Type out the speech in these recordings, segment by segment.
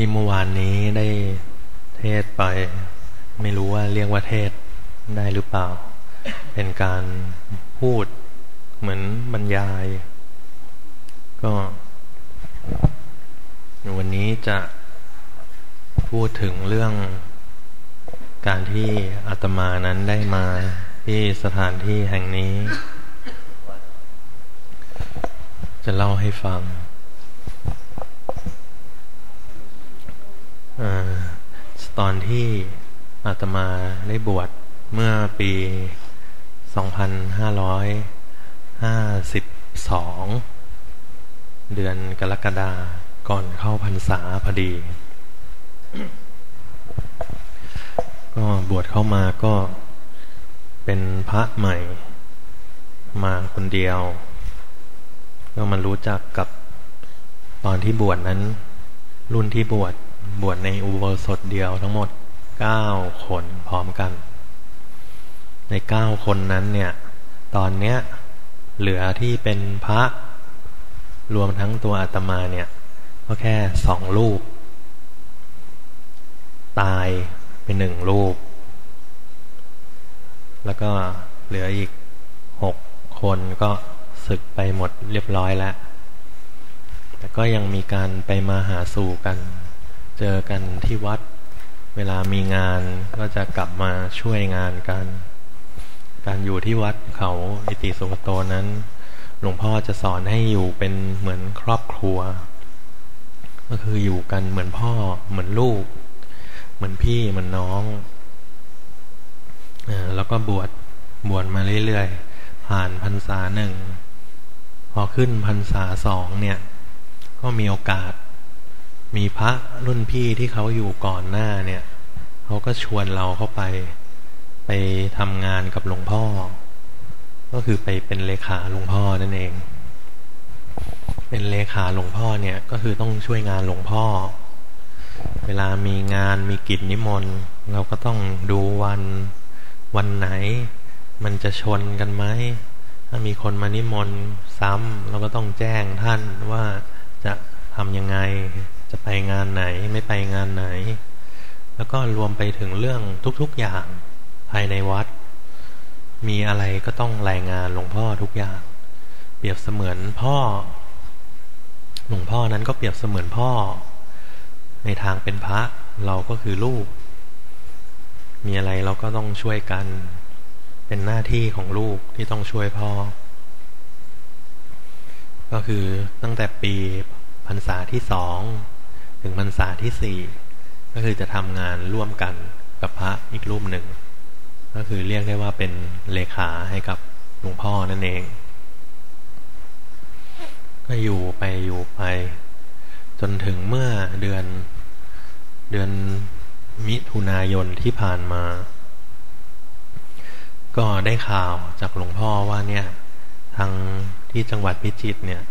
ที่เมื่อวานนี้ได้เทศไป ไม่รู้ว่าเรียกว่าเทศได้หรือเปล่า เป็นการพูดเหมือนบรรยาย ก็วันนี้จะพูดถึงเรื่องการที่อาตมานั้นได้มาที่สถานที่แห่งนี้ จะเล่าให้ฟัง อตอนที่อาตมาได้บวชเมื่อปี 2552 เดือนกรกฎาก่อนเข้าพรรษาพอดี ก็บวชเข้ามาก็เป็นพระใหม่มาคนเดียว ก็มันรู้จักกับตอนที่บวชนั้น รุ่นที่บวช บวชในอุโบสถเดียวทั้งหมดเก้าคนพร้อมกัน ในเก้าคนนั้นเนี่ย ตอนเนี้ยเหลือที่เป็นพระรวมทั้งตัวอาตมาเนี่ย ก็แค่สองรูป ตายเป็นหนึ่งรูป แล้วก็เหลืออีกหกคนก็ศึกไปหมดเรียบร้อยแล้ว แต่ก็ยังมีการไปมาหาสู่กัน เจอกันที่วัด เวลามีงานก็จะกลับมาช่วยงานกัน การอยู่ที่วัดเขาอิติสุขโตนั้น หลวงพ่อจะสอนให้อยู่เป็นเหมือนครอบครัว ก็คืออยู่กันเหมือนพ่อเหมือนลูก เหมือนพี่เหมือนน้องอแล้วก็บวชบวชมาเรื่อยๆ ผ่านพรรษาหนึ่ง พอขึ้นพรรษาสองเนี่ย ก็มีโอกาส มีพระรุ่นพี่ที่เขาอยู่ก่อนหน้าเนี่ยเขาก็ชวนเราเข้าไป ไปทำงานกับหลวงพ่อ ก็คือไปเป็นเลขาหลวงพ่อนั่นเอง เป็นเลขาหลวงพ่อเนี่ยก็คือต้องช่วยงานหลวงพ่อ เวลามีงานมีกิจนิมนต์เราก็ต้องดูวันวันไหน มันจะชนกันไหมถ้ามีคนมานิมนต์ซ้ำเราก็ต้องแจ้งท่านว่าจะทำยังไง จะไปงานไหนไม่ไปงานไหน แล้วก็รวมไปถึงเรื่องทุกๆอย่างภายในวัด มีอะไรก็ต้องรายงานหลวงพ่อทุกอย่าง เปรียบเสมือนพ่อ หลวงพ่อนั้นก็เปรียบเสมือนพ่อ ในทางเป็นพระเราก็คือลูก มีอะไรเราก็ต้องช่วยกัน เป็นหน้าที่ของลูกที่ต้องช่วยพ่อ ก็คือตั้งแต่ปีพรรษาที่สอง ถึงพรรษาที่สี่ก็คือจะทำงานร่วมกันกับพระอีกรูปหนึ่ง ก็คือเรียกได้ว่าเป็นเลขาให้กับหลวงพ่อนั่นเอง ก็อยู่ไปอยู่ไป จนถึงเมื่อเดือนเดือนมิถุนายนที่ผ่านมา ก็ได้ข่าวจากหลวงพ่อว่าเนี่ย ทางที่จังหวัดพิจิตรเนี่ย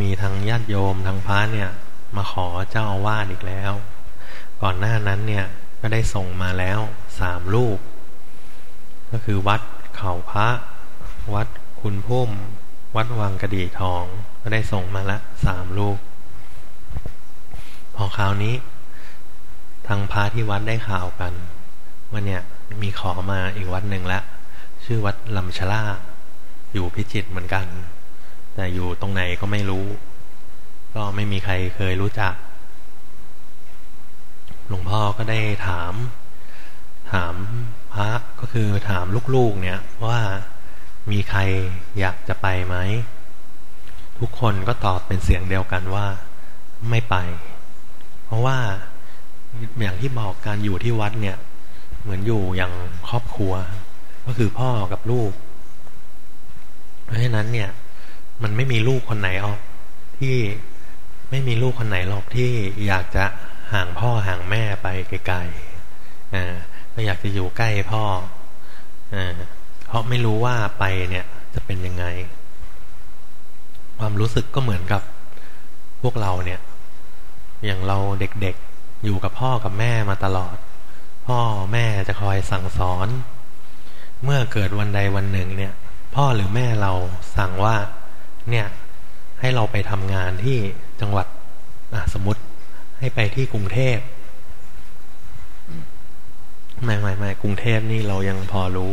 มีทางญาติโยมทางพระเนี่ย มาขอเจ้าอาวาสอีกแล้ว ก่อนหน้านั้นเนี่ยก็ได้ส่งมาแล้วสามรูป ก็คือวัดเขาพระ วัดคุณพุ่ม วัดวังกระดีทอง ก็ได้ส่งมาละสามรูป พอคราวนี้ ทางพระที่วัดได้ข่าวกันว่าเนี่ยมีขอมาอีกวัดหนึ่งละ ชื่อวัดลำชลาอยู่พิจิตรเหมือนกัน แต่อยู่ตรงไหนก็ไม่รู้ ก็ไม่มีใครเคยรู้จัก หลวงพ่อก็ได้ถาม ถามพระก็คือถามลูกๆเนี่ยว่ามีใครอยากจะไปไหม ทุกคนก็ตอบเป็นเสียงเดียวกันว่าไม่ไป เพราะว่าอย่างที่บอกการอยู่ที่วัดเนี่ย เหมือนอยู่อย่างครอบครัว ก็คือพ่อกับลูก เพราะฉะนั้นเนี่ย มันไม่มีลูกคนไหนออกที่ ไม่มีลูกคนไหนหรอกที่อยากจะห่างพ่อห่างแม่ไปไกลๆอ่าอยากจะอยู่ใกล้พ่ออ่าเพราะไม่รู้ว่าไปเนี่ยจะเป็นยังไง ความรู้สึกก็เหมือนกับพวกเราเนี่ย อย่างเราเด็กๆอยู่กับพ่อกับแม่มาตลอด พ่อแม่จะคอยสั่งสอน เมื่อเกิดวันใดวันหนึ่งเนี่ย พ่อหรือแม่เราสั่งว่าเนี่ยให้เราไปทำงานที่ จังหวัดสมมติให้ไปที่กรุงเทพไม่ไม่ไม่กรุงเทพนี่เรายังพอรู้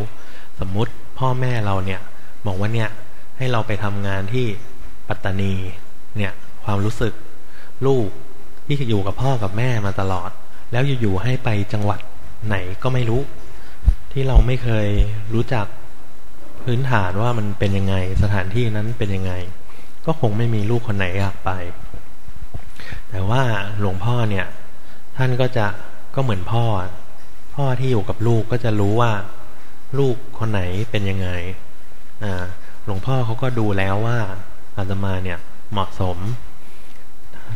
สมมุติพ่อแม่เราเนี่ย บอกว่าเนี่ยให้เราไปทำงานที่ปัตตานี เนี่ย ความรู้สึกลูกที่อยู่กับพ่อกับแม่มาตลอด แล้วอยู่ๆให้ไปจังหวัดไหนก็ไม่รู้ ที่เราไม่เคยรู้จักพื้นฐานว่ามันเป็นยังไง สถานที่นั้นเป็นยังไง ก็คงไม่มีลูกคนไหนอยากไป แต่ว่าหลวงพ่อเนี่ย ท่านก็จะก็เหมือนพ่อ พ่อที่อยู่กับลูกก็จะรู้ว่า ลูกคนไหนเป็นยังไงอ่าหลวงพ่อเขาก็ดูแล้วว่าอาตมาเนี่ยเหมาะสม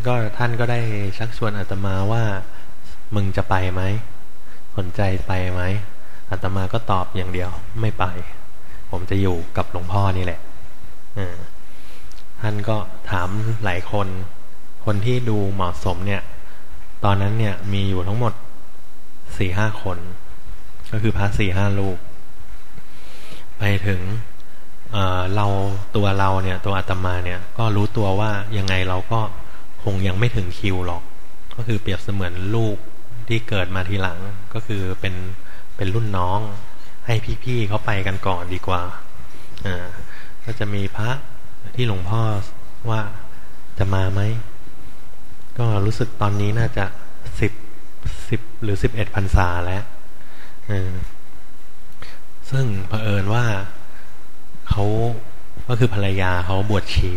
ก็ท่านก็ได้ชักชวนอาตมาว่ามึงจะไปไหมสนใจไปไหมอาตมาก็ตอบอย่างเดียวไม่ไป ผมจะอยู่กับหลวงพ่อนี่แหละท่านก็ถามหลายคน คนที่ดูเหมาะสมเนี่ย ตอนนั้นเนี่ยมีอยู่ทั้งหมดสี่ห้าคน ก็คือพระสี่ห้าลูก ไปถึงเเราตัวเราเนี่ย ตัวอาตมาเนี่ย ก็รู้ตัวว่ายังไงเราก็คงยังไม่ถึงคิวหรอก ก็คือเปรียบเสมือนลูกที่เกิดมาทีหลังก็คือเป็นเป็นรุ่นน้อง ให้พี่ๆเขาไปกันก่อนดีกว่าอ่าก็จะมีพระที่หลวงพ่อว่าจะมาไหม ก็รู้สึกตอนนี้น่าจะสิบสิบหรือสิบเอ็ดพรรษาแล้วซึ่งเผอิญว่าเขาก็คือภรรยาเขาบวชชี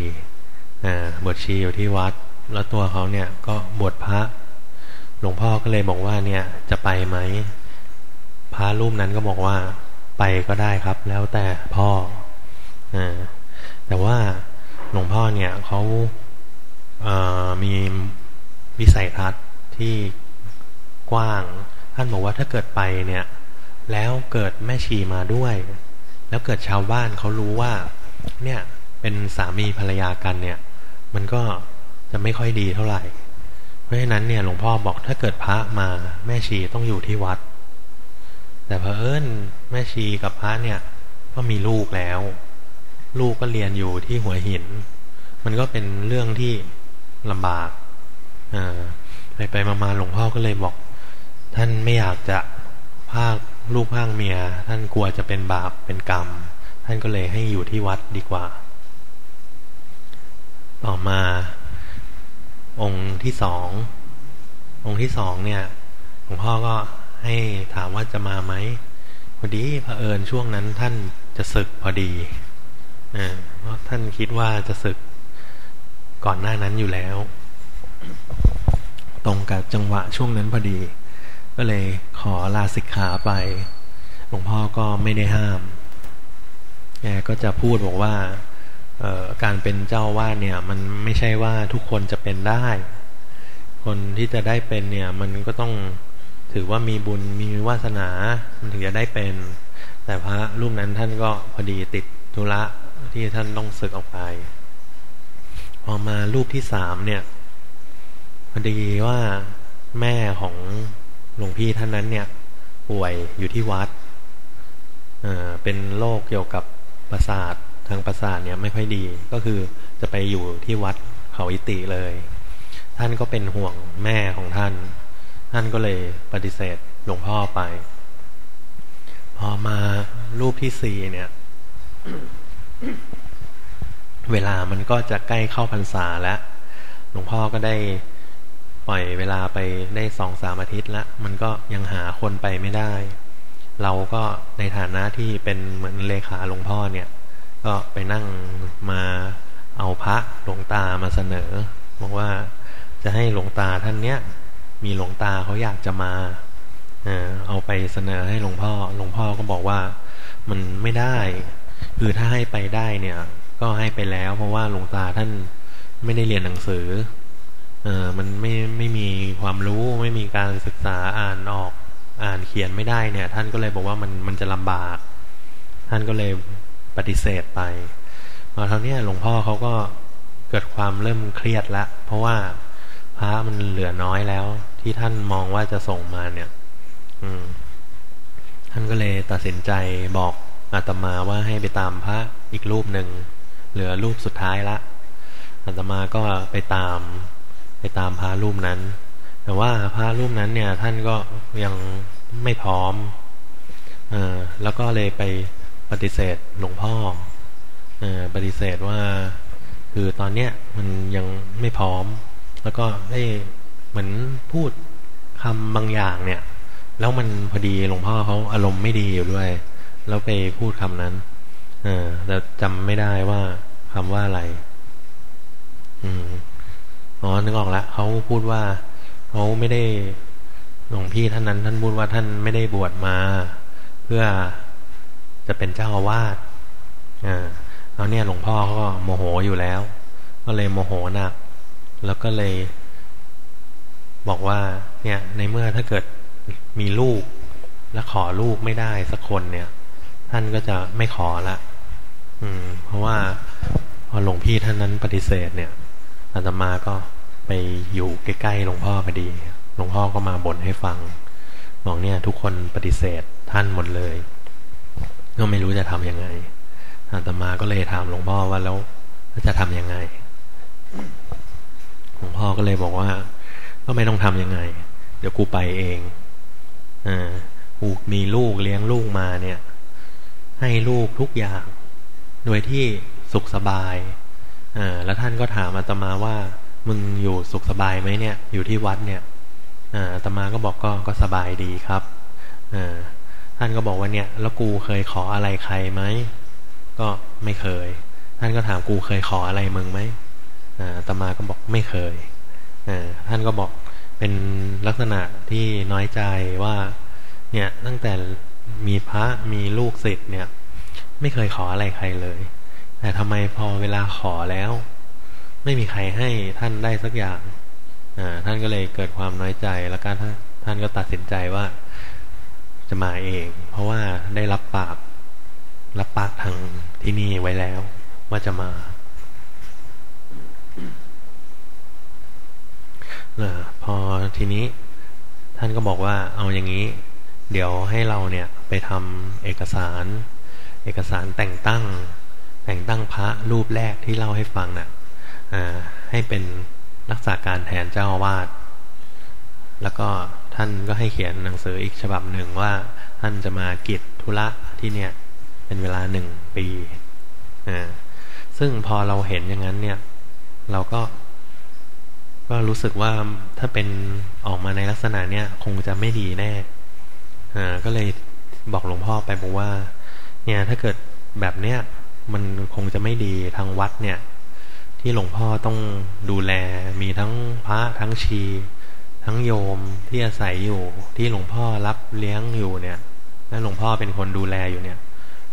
บวชชีอยู่ที่วัด แล้วตัวเขาเนี่ยก็บวชพระ หลวงพ่อก็เลยบอกว่าเนี่ยจะไปไหม พระรูปนั้นก็บอกว่าไปก็ได้ครับ แล้วแต่พ่ออแต่ว่าหลวงพ่อเนี่ยเขาเมี วิสัยทัศน์ที่กว้าง ท่านบอกว่าถ้าเกิดไปเนี่ย แล้วเกิดแม่ชีมาด้วย แล้วเกิดชาวบ้านเขารู้ว่า เนี่ยเป็นสามีภรรยากันเนี่ย มันก็จะไม่ค่อยดีเท่าไหร่ เพราะฉะนั้นเนี่ยหลวงพ่อบอกถ้าเกิดพระมาแม่ชีต้องอยู่ที่วัด แต่เพอเอิญแม่ชีกับพระเนี่ยก็มีลูกแล้ว ลูกก็เรียนอยู่ที่หัวหิน มันก็เป็นเรื่องที่ลำบาก ไปไปมาๆหลวงพ่อก็เลยบอก ท่านไม่อยากจะภาคลูกภาคเมีย ท่านกลัวจะเป็นบาปเป็นกรรม ท่านก็เลยให้อยู่ที่วัดดีกว่า ต่อมา องค์ที่สององค์ที่สองเนี่ยหลวงพ่อก็ให้ถามว่าจะมาไหมพอดีเผอิญช่วงนั้นท่านจะศึกพอดีเพราะท่านคิดว่าจะศึกก่อนหน้านั้นอยู่แล้ว ตรงกับจังหวะช่วงนั้นพอดี ก็เลยขอลาสิกขาไปหลวงพ่อก็ไม่ได้ห้ามแกก็จะพูดบอกว่าการเป็นเจ้าวาดเนี่ย มันไม่ใช่ว่าทุกคนจะเป็นได้ คนที่จะได้เป็นเนี่ย มันก็ต้องถือว่ามีบุญมีวาสนา มันถึงจะได้เป็น แต่พระรูปนั้นท่านก็พอดีติดธุระที่ท่านต้องศึกออกไป พอมารูปที่สามเนี่ย พอดีว่าแม่ของหลวงพี่ท่านนั้นเนี่ย ป่วยอยู่ที่วัดเเป็นโรคเกี่ยวกับประสาททางประสาทเนี่ยไม่ค่อยดีก็คือจะไปอยู่ที่วัดเขาอิติเลย ท่านก็เป็นห่วงแม่ของท่าน ท่านก็เลยปฏิเสธหลวงพ่อไป พอมารูปที่สี่เนี่ย เวลามันก็จะใกล้เข้าพรรษาแล้วหลวงพ่อก็ได้ ล่อยเวลาไปได้สองสามอาทิตย์ล้วมันก็ยังหาคนไปไม่ได้ เราก็ในฐานะที่เป็นเหมือนเลขาหลวงพ่อเนี่ย ก็ไปนั่งมาเอาพระหลวงตามาเสนอบอกว่าจะให้หลวงตาท่านเนี้ยมีหลวงตาเขาอยากจะมาเอาไปเสนอให้หลวงพ่อ หลวงพ่อก็บอกว่ามันไม่ได้ คือถ้าให้ไปได้เนี่ย ก็ให้ไปแล้ว เพราะว่าหลวงตาท่านไม่ได้เรียนหนังสือ เออมันไม่ไม่มีความรู้ไม่มีการศึกษาอ่านออกอ่านเขียนไม่ได้เนี่ย ท่านก็เลยบอกว่ามันมันจะลำบาก ท่านก็เลยปฏิเสธไปพอเท่านี้หลวงพ่อเขาก็เกิดความเริ่มเครียดละเพราะว่าพระมันเหลือน้อยแล้ว ที่ท่านมองว่าจะส่งมาเนี่ย อืม ท่านก็เลยตัดสินใจบอกอาตมาว่าให้ไปตามพระอีกรูปหนึ่งเหลือรูปสุดท้ายละอาตมาก็ไปตาม ไปตามพารูปนั้น แต่ว่าพระรูปนั้นเนี่ย ท่านก็ยังไม่พร้อมออแล้วก็เลยไปปฏิเสธหลวงพ่อออปฏิเสธว่า คือตอนเนี้ยมันยังไม่พร้อม แล้วก็ได้เหมือนพูดคำบางอย่างเนี่ย แล้วมันพอดีหลวงพ่อเขาอารมณ์ไม่ดีอยู่ด้วย แล้วไปพูดคำนั้น เออแต่จำไม่ได้ว่าคำว่าอะไร อืม อ๋อนึกออกแล้วเขาพูดว่าเขาไม่ได้หลวงพี่ท่านนั้น ท่านพูดว่าท่านไม่ได้บวชมา เพื่อจะเป็นเจ้าอาวาสอ่าแล้วเนี่ยหลวงพ่อก็โมโหอยู่แล้ว ก็เลยโมโหหนัก แล้วก็เลย บอกว่า เนี่ย ในเมื่อถ้าเกิดมีลูก แล้วขอลูกไม่ได้สักคนเนี่ย ท่านก็จะไม่ขอละ อืม เพราะว่าพอหลวงพี่ท่านนั้นปฏิเสธเนี่ย อาตมาก็ไปอยู่ใกล้ๆหลวงพ่อพอดี หลวงพ่อก็มาบ่นให้ฟังบอกเนี่ย ทุกคนปฏิเสธท่านหมดเลย ก็ไม่รู้จะทำยังไง อาตมาก็เลยถามหลวงพ่อว่าแล้วจะทำยังไง หลวงพ่อก็เลยบอกว่า ก็ไม่ต้องทำยังไง เดี๋ยวกูไปเองอ่ากูมีลูกเลี้ยงลูกมาเนี่ย ให้ลูกทุกอย่าง โดยที่สุขสบาย อแล้วท่านก็ถามอาตมาว่า มึงอยู่สุขสบายไหมเนี่ย อยู่ที่วัดเนี่ยอาตมาก็บอกก็ก็สบายดีครับอท่านก็บอกว่าเนี่ย แล้วกูเคยขออะไรใครไหมก็ไม่เคย ท่านก็ถามกูเคยขออะไรมึงไหมอาตมาก็บอกไม่เคยอท่านก็บอกเป็นลักษณะที่น้อยใจว่า เนี่ยตั้งแต่มีพระมีลูกศิษย์เนี่ย ไม่เคยขออะไรใครเลย แต่ทำไมพอเวลาขอแล้ว ไม่มีใครให้ท่านได้สักอย่างท่านก็เลยเกิดความน้อยใจ แล้วก็ท่านก็ตัดสินใจว่าจะมาเอง เพราะว่าได้รับปาก รับปากทางที่นี่ไว้แล้ว ว่าจะมาพอทีนี้ท่านก็บอกว่าเอาอย่างนี้ เดี๋ยวให้เราเนี่ยไปทำเอกสาร เอกสารแต่งตั้ง แต่งตั้งพระรูปแรกที่เล่าให้ฟังนะ่ะให้เป็นรักษาการแทนเจ้าอาวาสแล้วก็ท่านก็ให้เขียนหนังสืออีกฉบับหนึ่งว่า ท่านจะมากิจธุระที่เนี่ย เป็นเวลาหนึ่งปีซึ่งพอเราเห็นอย่างนั้นเนี่ย เราก็ ก็รู้สึกว่าถ้าเป็นออกมาในลักษณะเนี้ยคงจะไม่ดีแน่ก็เลยบอกหลวงพ่อไปบอกว่า เนี่ยถ้าเกิดแบบเนี้ย มันคงจะไม่ดีทางวัดเนี่ย ที่หลวงพ่อต้องดูแลมีทั้งพระทั้งชี ทั้งโยมที่อาศัยอยู่ ที่หลวงพ่อรับเลี้ยงอยู่เนี่ยและหลวงพ่อเป็นคนดูแลอยู่เนี่ย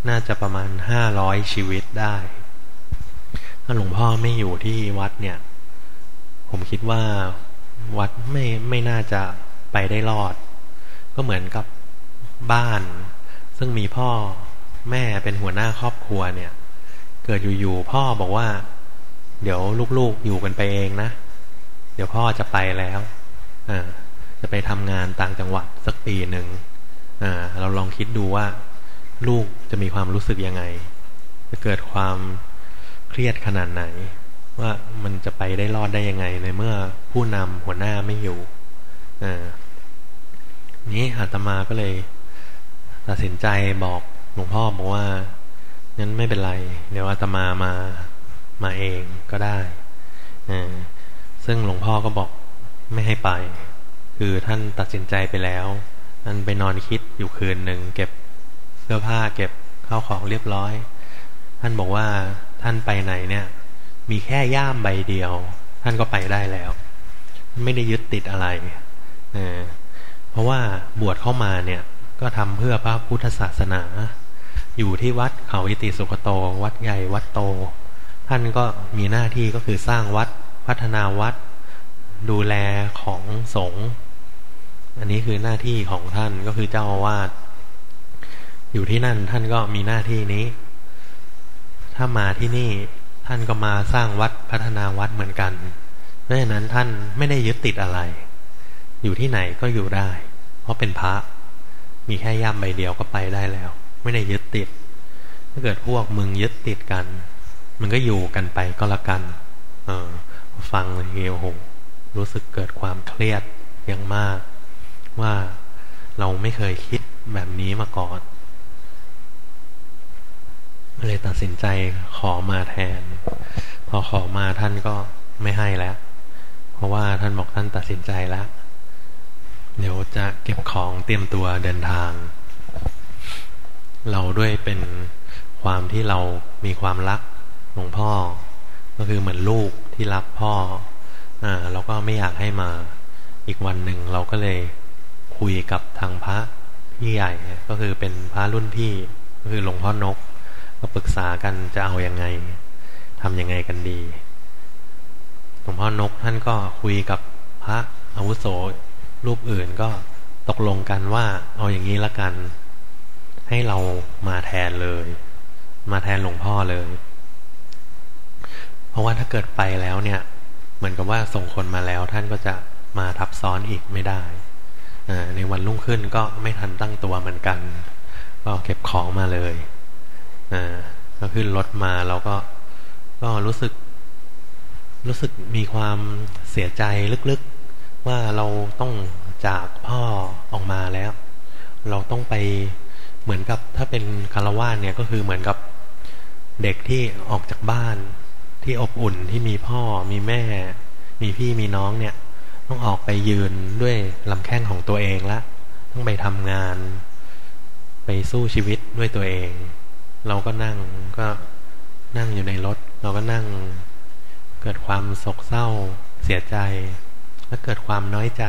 น่าจะประมาณห้าร้อยชีวิตได้ ถ้าหลวงพ่อไม่อยู่ที่วัดเนี่ย ผมคิดว่าวัดไม่ไม่น่าจะไปได้รอด ก็เหมือนกับบ้าน ซึ่งมีพ่อแม่เป็นหัวหน้าครอบครัวเนี่ย เกิดอยู่ๆพ่อบอกว่า เดี๋ยวลูกๆอยู่กันไปเองนะ เดี๋ยวพ่อจะไปแล้วอ่าจะไปทำงานต่างจังหวัดสักปีหนึ่งอ่าเราลองคิดดูว่า ลูกจะมีความรู้สึกยังไง จะเกิดความเครียดขนาดไหน ว่ามันจะไปได้รอดได้ยังไงในเมื่อผู้นำหัวหน้าไม่อยู่อ่านี้อาตมาก็เลย ตัดสินใจบอกหลวงพ่อบอกว่า งั้นไม่เป็นไร เดี๋ยวอาตมามามาเองก็ได้ซึ่งหลวงพ่อก็บอกไม่ให้ไป คือท่านตัดสินใจไปแล้วท่านไปนอนคิดอยู่คืนหนึ่งเก็บเสื้อผ้าเก็บข้าวของเรียบร้อย ท่านบอกว่าท่านไปไหนเนี่ย มีแค่ย่ามใบเดียว ท่านก็ไปได้แล้ว ไม่ได้ยึดติดอะไรเเพราะว่าบวชเข้ามาเนี่ยก็ทำเพื่อพระพุทธศาสนา อยู่ที่วัดเขาอิติสุขโต วัดใหญ่วัดโต ท่านก็มีหน้าที่ก็คือสร้างวัดพัฒนาวัด ดูแลของสงฆ์อันนี้คือหน้าที่ของท่านก็คือเจ้าอาวาสอยู่ที่นั่นท่านก็มีหน้าที่นี้ ถ้ามาที่นี่ท่านก็มาสร้างวัดพัฒนาวัดเหมือนกันเพราะฉะนั้นท่านไม่ได้ยึดติดอะไร อยู่ที่ไหนก็อยู่ได้ เพราะเป็นพระ มีแค่ย่ำใบเดียวก็ไปได้แล้ว ไม่ได้ยึดติด ถ้าเกิดพวกมึงยึดติดกัน มันก็อยู่กันไปก็แล้วกัน เออ ฟังเลยโอ้โหรู้สึกเกิดความเครียดอย่างมาก ว่าเราไม่เคยคิดแบบนี้มาก่อนเลยตัดสินใจขอมาแทน พอขอมาท่านก็ไม่ให้แล้ว เพราะว่าท่านบอกท่านตัดสินใจแล้ว เดี๋ยวจะเก็บของเตรียมตัวเดินทาง เราด้วยเป็นความที่เรามีความรักหลวงพ่อ ก็คือเหมือนลูกที่รักพ่ออ่าเราก็ไม่อยากให้มาอีกวันหนึ่งเราก็เลยคุยกับทางพระพี่ใหญ่ก็คือเป็นพระรุ่นพี่ก็คือหลวงพ่อนก ก็ปรึกษากันจะเอาอยัางไงทำยังไงกันดีหลวงพ่อนกท่านก็คุยกับพระอาวุโสรูปอื่นก็ตกลงกันว่าเอาอย่างนี้ละกัน ให้เรามาแทนเลย มาแทนหลวงพ่อเลย เพราะว่าถ้าเกิดไปแล้วเนี่ย เหมือนกับว่าส่งคนมาแล้วท่านก็จะมาทับซ้อนอีกไม่ได้ ในวันรุ่งขึ้นก็ไม่ทันตั้งตัวเหมือนกัน ก็เก็บของมาเลย ก็ขึ้นรถมาเราก็ก็รู้สึก รู้สึกมีความเสียใจลึกๆ ว่าเราต้องจากพ่อออกมาแล้ว เราต้องไป เหมือนกับถ้าเป็นคารวะเนี่ยก็คือเหมือนกับเด็กที่ออกจากบ้านที่อบอุ่นที่มีพ่อมีแม่ มีพี่มีน้องเนี่ย ต้องออกไปยืนด้วยลำแข้งของตัวเองละต้องไปทำงาน ไปสู้ชีวิตด้วยตัวเอง เราก็นั่งก็นั่งอยู่ในรถ เราก็นั่งเกิดความโศกเศร้าเสียใจ และเกิดความน้อยใจ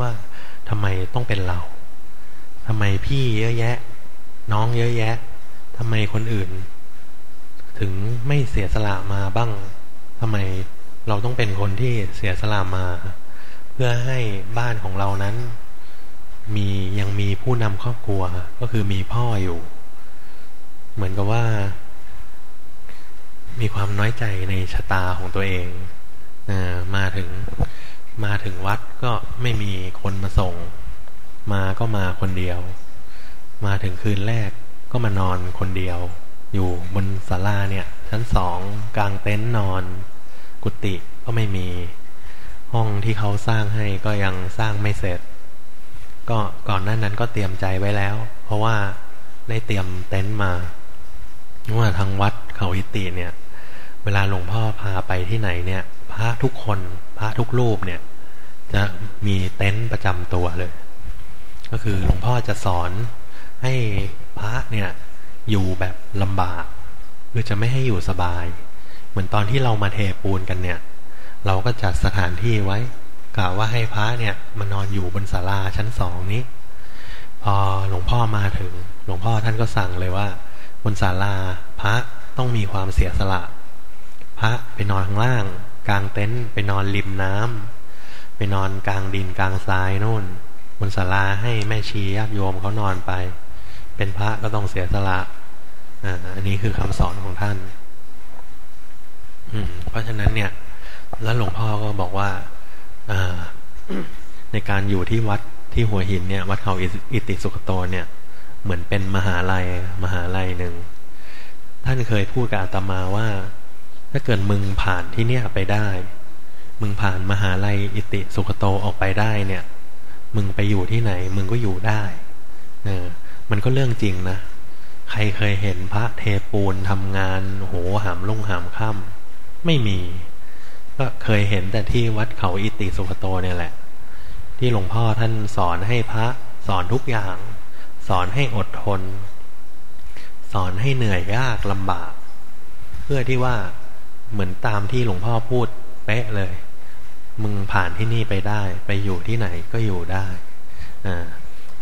ว่าทำไมต้องเป็นเราทำไมพี่เยอะแยะ น้องเยอะแยะทำไมคนอื่น ถึงไม่เสียสละมาบ้างทำไมเราต้องเป็นคนที่เสียสละมา เพื่อให้บ้านของเรานั้น มียังมีผู้นำครอบครัวก็คือมีพ่ออยู่ เหมือนกับว่า มีความน้อยใจในชะตาของตัวเองมาถึงมาถึงวัดก็ไม่มีคนมาส่ง มาก็มาคนเดียว มาถึงคืนแรกก็มานอนคนเดียว อยู่บนศาลาเนี่ย ชั้นสองกลางเต็นท์นอน กุฏิก็ไม่มี ห้องที่เขาสร้างให้ก็ยังสร้างไม่เสร็จ ก็ก่อนหน้านั้นก็เตรียมใจไว้แล้ว เพราะว่าได้เตรียมเต็นท์มาว่าทางวัดเขาอิติเนี่ย เวลาหลวงพ่อพาไปที่ไหนเนี่ย พระทุกคนพระทุกรูปเนี่ย จะมีเต็นท์ประจำตัวเลย ก็คือหลวงพ่อจะสอน ให้พระเนี่ยอยู่แบบลำบากคือจะไม่ให้อยู่สบาย เหมือนตอนที่เรามาเทปูนกันเนี่ย เราก็จัดสถานที่ไว้กล่าวว่าให้พระเนี่ยมานอนอยู่บนศาลาชั้นสองนี้ พอหลวงพ่อมาถึง หลวงพ่อท่านก็สั่งเลยว่า บนศาลาพระต้องมีความเสียสละ พระไปนอนข้างล่าง กลางเต็นท์ไปนอนริมน้ำไปนอนกลางดินกลางทรายนู่น บนศาลาให้แม่ชีญาติโยมเขานอนไป เป็นพระก็ต้องเสียสละอันนี้คือคำสอนของท่านอืเพราะฉะนั้นเนี่ย แล้วหลวงพ่อก็บอกว่าในการอยู่ที่วัดที่หัวหินเนี่ย วัดเขาอิติสุขโตเนี่ย เหมือนเป็นมหาลัยมหาลัยหนึ่ง ท่านเคยพูดกับอาตมาว่า ถ้าเกิดมึงผ่านที่เนี่ยไปได้ มึงผ่านมหาลัยอิติสุขโตออกไปได้เนี่ย มึงไปอยู่ที่ไหน มึงก็อยู่ได้เออ มันก็เรื่องจริงนะ ใครเคยเห็นพระเทปูนทำงานโหหามลุ่งหามค่ำไม่มี ก็เคยเห็นแต่ที่วัดเขาอิติสุขโตเนี่ยแหละ ที่หลวงพ่อท่านสอนให้พระสอนทุกอย่าง สอนให้อดทน สอนให้เหนื่อยยากลำบาก เพื่อที่ว่าเหมือนตามที่หลวงพ่อพูดเป๊ะเลย มึงผ่านที่นี่ไปได้ ไปอยู่ที่ไหนก็อยู่ได้ อ่า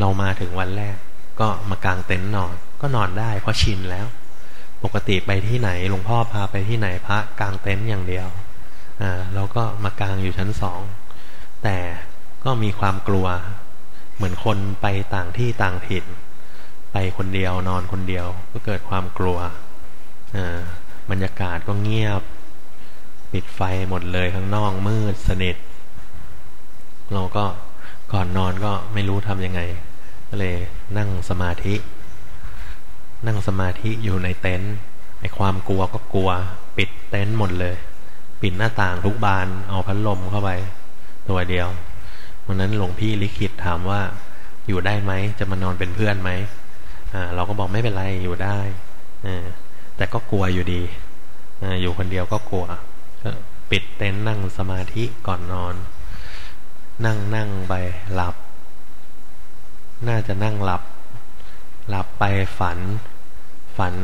เรามาถึงวันแรก ก็มากางเต็นท์นอน ก็นอนได้เพราะชินแล้ว ปกติไปที่ไหนหลวงพ่อพาไปที่ไหนพระกางเต็นท์อย่างเดียวอ่าเราก็มากางอยู่ชั้นสองแต่ก็มีความกลัว เหมือนคนไปต่างที่ต่างถิ่น ไปคนเดียวนอนคนเดียว ก็เกิดความกลัวอ่าบรรยากาศก็เงียบ ปิดไฟหมดเลยข้างนอกมืดสนิทเราก็ก่อนนอนก็ไม่รู้ทำยังไง ก็เลยนั่งสมาธิ นั่งสมาธิอยู่ในเต็นท์ไอความกลัวก็กลัว ปิดเต็นท์หมดเลย ปิดหน้าต่างทุกบาน เอาพัดลมเข้าไป ตัวเดียววันนั้นหลวงพี่ลิขิตถามว่า อยู่ได้ไหมจะมานอนเป็นเพื่อนไหมอ่าเราก็บอกไม่เป็นไรอยู่ได้อ่าแต่ก็กลัวอยู่ดีอ่าอยู่คนเดียวก็กลัวก็ปิดเต็นท์นั่งสมาธิก่อนนอน นั่งนั่งไปหลับ น่าจะนั่งหลับ หลับไปฝัน ฝัน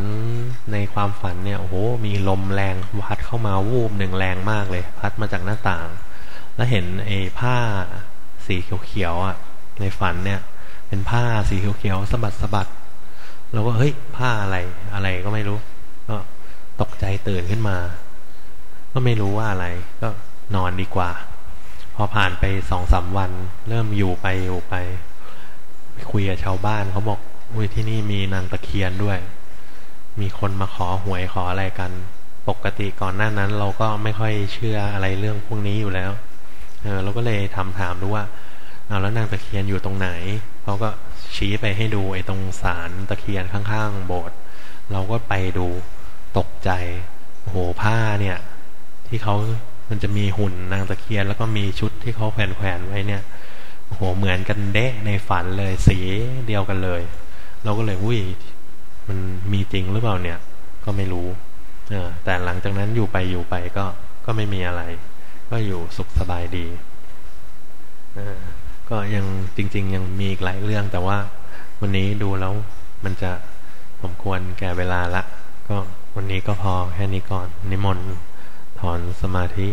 ในความฝันเนี่ยโอ้โหมีลมแรงพัดเข้ามาวูบหนึ่งแรงมากเลย พัดมาจากหน้าต่าง แล้วเห็นไอ้ผ้าสีเขียวๆอะ ในฝันเนี่ย เป็นผ้าสีเขียวๆสะบัดสะบัดเราก็เฮ้ยผ้าอะไรอะไรก็ไม่รู้ ก็ตกใจตื่นขึ้นมา ก็ไม่รู้ว่าอะไร ก็นอนดีกว่า พอผ่านไปสองสามวัน เริ่มอยู่ไปอยู่ไป คุยกับชาวบ้านเขาบอกอุ้ยที่นี่มีนางตะเคียนด้วย มีคนมาขอหวยขออะไรกัน ปกติก่อนหน้านั้น เราก็ไม่ค่อยเชื่ออะไรเรื่องพวกนี้อยู่แล้วเออเราก็เลยทำถามดูว่าเอาแล้วนางตะเคียนอยู่ตรงไหนเขาก็ชี้ไปให้ดูไอ้ตรงสารตะเคียนข้างๆโบสถ์เราก็ไปดูตกใจโอ้โหผ้าเนี่ย ที่เขามันจะมีหุ่นนางตะเคียน แล้วก็มีชุดที่เขาแขวนๆไว้เนี่ย โหเหมือนกันเดะในฝันเลยสีเดียวกันเลย เราก็เลยวุ้ยมันมีจริงหรือเปล่าเนี่ย ก็ไม่รู้เออแต่หลังจากนั้นอยู่ไปอยู่ไปก็ก็ไม่มีอะไร ก็อยู่สุขสบายดีเออก็ยังจริง ๆ ยังมีอีกหลายเรื่องแต่ว่าวันนี้ดูแล้วมันจะสมควรแก่เวลาละ ก็วันนี้ก็พอแค่นี้ก่อน นิมนต์ถอนสมาธิ